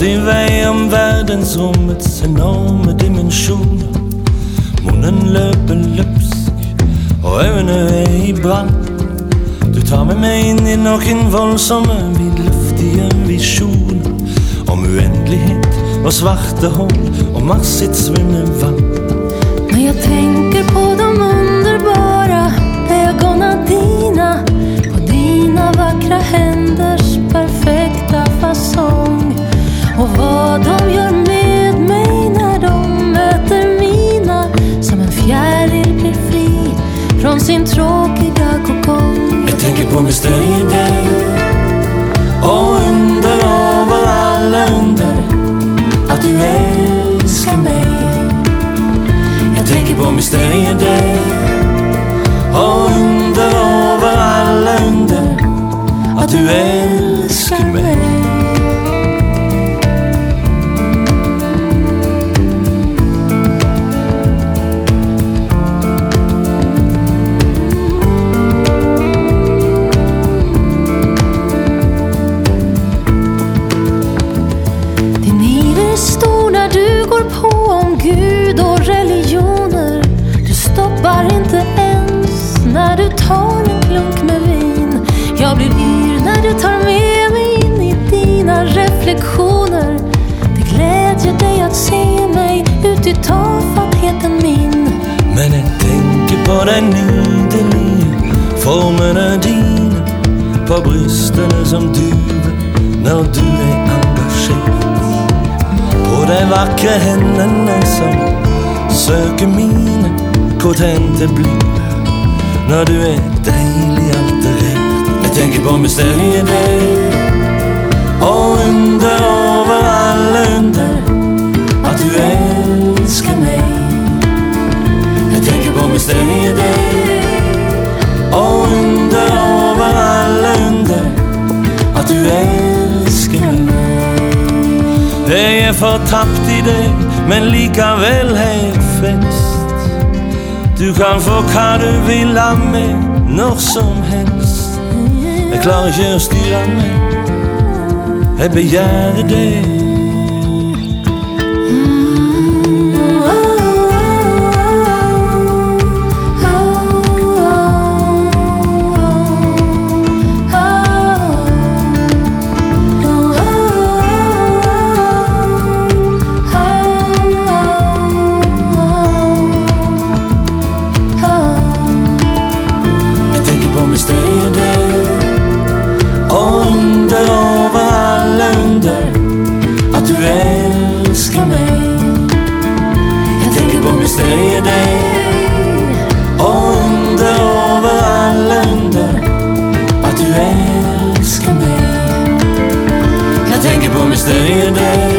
din vei om verdensrommets enorme dimensioner. Munnen löper løpsk, och ögonen är i brand. Du tar med mig in i noen voldsomme, vidløftige vision om oändlighet och svarta hål och massigt svimmelvatten. Når jag tänker på de underbara ögonen dina På dina vackra händers perfekta fasong och vad de gör med mig när de möter mina Som en fjäril blir fri från sin tråkiga kokong Jag tänker på mysteriet dig och under över alla under att du älskar mig. Jag tänker på mysteriet stor när du går på om Gud och religioner. Du stoppar inte ens när du tar en klunk med vin. Jag blir yr när du tar med mig in i dina reflektioner. Det glädjer dig att se mig ut i tafattheten min. Men jag tänker på den nydelige formerna dina på brösten som duvor när du är engagerad. De vackra händerna som söker min potente blickar när du är dejlig altererad. Jag tänker på mysteriet dig och under över alla under. Är förtappt i dig men likaväl helt fäst. Du kan få vad du vill av mig när som helst. Jag klarar inte att styra mig. Jag begär dig. Tänker dig och under över alla under att du älskar mig. Jag tänker på mysteriet dig